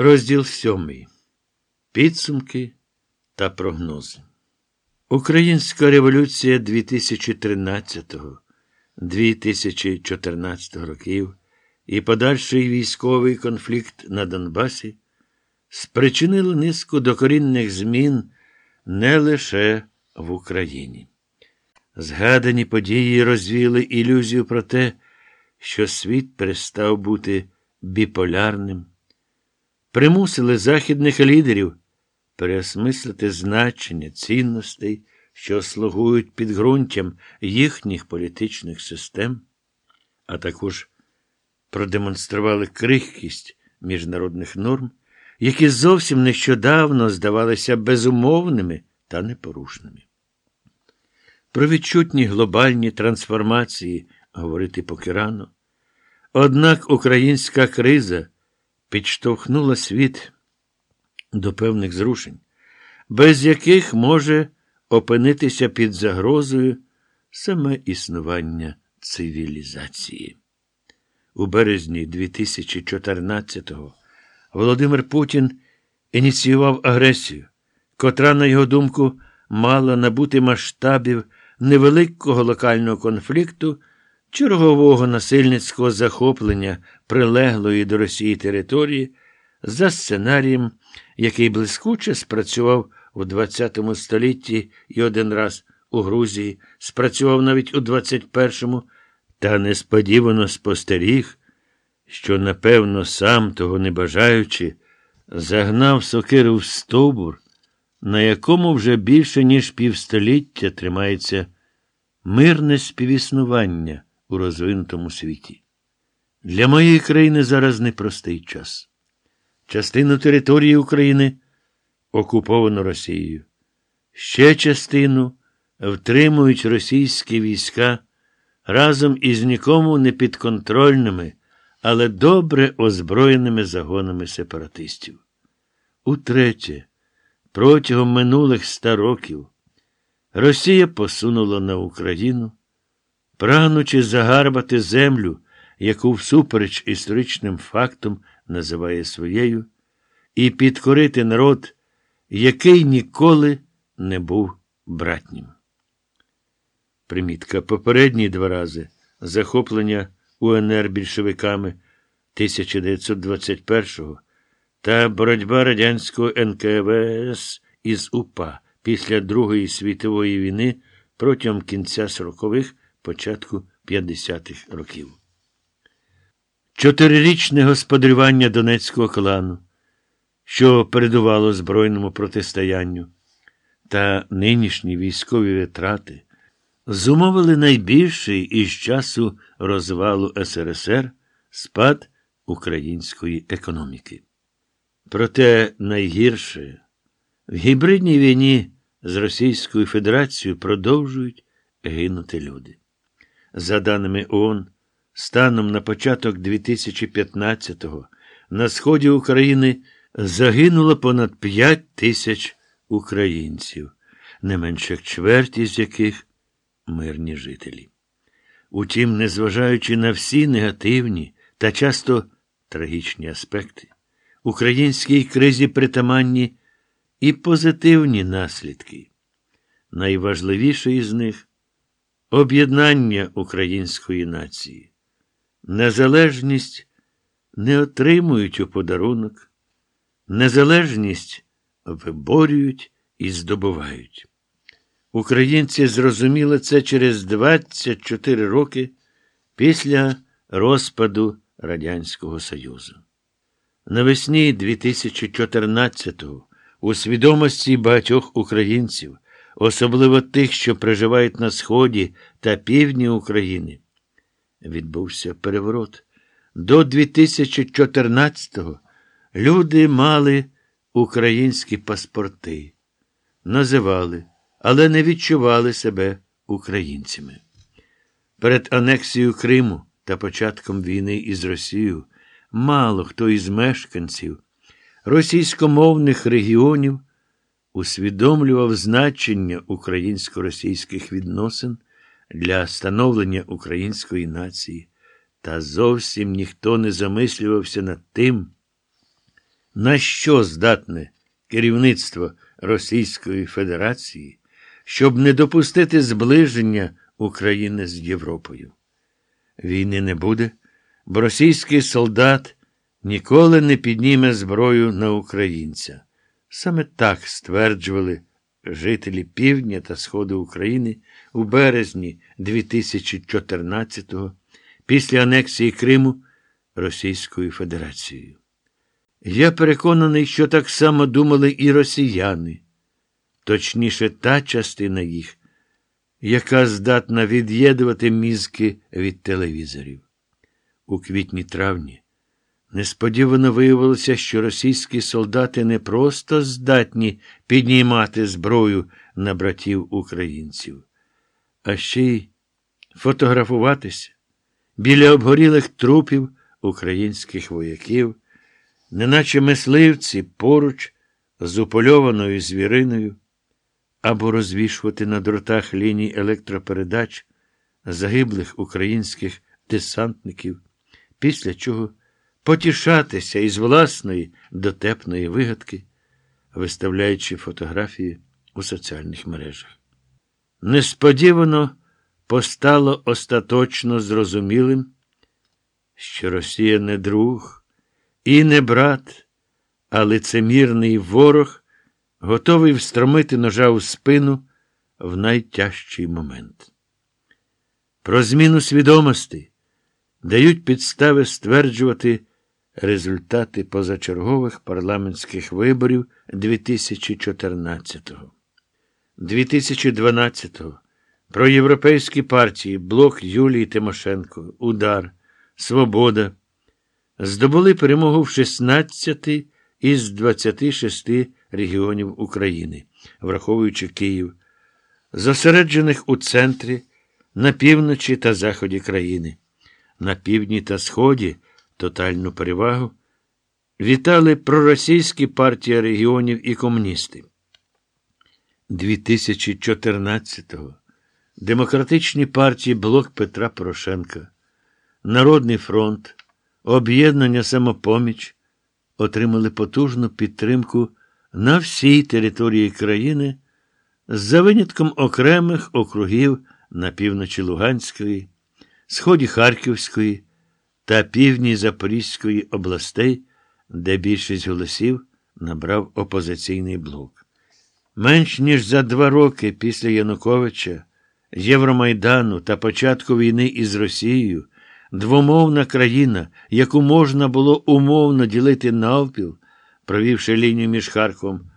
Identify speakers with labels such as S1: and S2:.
S1: Розділ сьомий. Підсумки та прогнози. Українська революція 2013-2014 років і подальший військовий конфлікт на Донбасі спричинили низку докорінних змін не лише в Україні. Згадані події розвіяли ілюзію про те, що світ перестав бути біполярним, примусили західних лідерів переосмислити значення цінностей, що слугують підґрунтям їхніх політичних систем, а також продемонстрували крихкість міжнародних норм, які зовсім нещодавно здавалися безумовними та непорушними. Про відчутні глобальні трансформації говорити поки рано. Однак українська криза підштовхнула світ до певних зрушень, без яких може опинитися під загрозою саме існування цивілізації. У березні 2014-го Володимир Путін ініціював агресію, котра, на його думку, мала набути масштабів невеликого локального конфлікту, чергового насильницького захоплення прилеглої до Росії території за сценарієм, який блискуче спрацював у ХХ столітті і один раз у Грузії, спрацював навіть у 21-му, та несподівано спостеріг, що, напевно, сам того не бажаючи, загнав сокиру в стовбур, на якому вже більше, ніж півстоліття тримається мирне співіснування у розвинутому світі. Для моєї країни зараз непростий час. Частину території України окуповано Росією. Ще частину втримують російські війська разом із нікому не підконтрольними, але добре озброєними загонами сепаратистів. Утретє, протягом минулих ста років Росія посунула на Україну, прагнучи загарбати землю, яку всупереч історичним фактам називає своєю, і підкорити народ, який ніколи не був братнім. Примітка попередні два рази захоплення УНР більшовиками 1921-го та боротьба радянського НКВС із УПА після Другої світової війни протягом кінця 40-х, початку 50-х років. Чотирирічне господарювання Донецького клану, що передувало збройному протистоянню, та нинішні військові витрати зумовили найбільший із часу розвалу СРСР спад української економіки. Проте найгірше в гібридній війні з Російською Федерацією продовжують гинути люди. За даними ООН, станом на початок 2015-го на сході України загинуло понад 5 тисяч українців, не менше чверті з яких мирні жителі. Утім, незважаючи на всі негативні та часто трагічні аспекти, українській кризі притаманні і позитивні наслідки. Найважливіший із них об'єднання української нації. Незалежність не отримують у подарунок, незалежність виборюють і здобувають. Українці зрозуміли це через 24 роки після розпаду Радянського Союзу. Навесні 2014-го у свідомості багатьох українців, особливо тих, що проживають на Сході та півдні України, відбувся переворот. До 2014-го люди мали українські паспорти, називали, але не відчували себе українцями. Перед анексією Криму та початком війни із Росією мало хто із мешканців російськомовних регіонів усвідомлював значення українсько-російських відносин для становлення української нації, та зовсім ніхто не замислювався над тим, на що здатне керівництво Російської Федерації, щоб не допустити зближення України з Європою. Війни не буде, бо російський солдат ніколи не підніме зброю на українця. Саме так стверджували жителі півдня та сходу України у березні 2014-го після анексії Криму Російською Федерацією. Я переконаний, що так само думали і росіяни, точніше, та частина їх, яка здатна від'єднувати мізки від телевізорів. У квітні травні несподівано виявилося, що російські солдати не просто здатні піднімати зброю на братів українців, а ще й фотографуватися біля обгорілих трупів українських вояків, неначе мисливці поруч з упольованою звіриною, або розвішувати на дротах ліній електропередач загиблих українських десантників, після чого потішатися із власної дотепної вигадки, виставляючи фотографії у соціальних мережах. Несподівано постало остаточно зрозумілим, що Росія не друг і не брат, а лицемірний ворог, готовий встромити ножа у спину в найтяжчий момент. Про зміну свідомості дають підстави стверджувати результати позачергових парламентських виборів 2014-го. 2012-го проєвропейські партії Блок Юлії Тимошенко, Удар, Свобода здобули перемогу в 16 із 26 регіонів України, враховуючи Київ, зосереджених у центрі, на півночі та заході країни, на півдні та сході тотальну перевагу вітали проросійські партії регіонів і комуністи. 2014-го демократичні партії Блок Петра Порошенка, Народний фронт, Об'єднання Самопоміч отримали потужну підтримку на всій території країни за винятком окремих округів на півночі Луганської, сході Харківської та півдні Запорізької областей, де більшість голосів набрав опозиційний блок. Менш ніж за два роки після Януковича, Євромайдану та початку війни із Росією, двомовна країна, яку можна було умовно ділити навпіл, провівши лінію між Харковом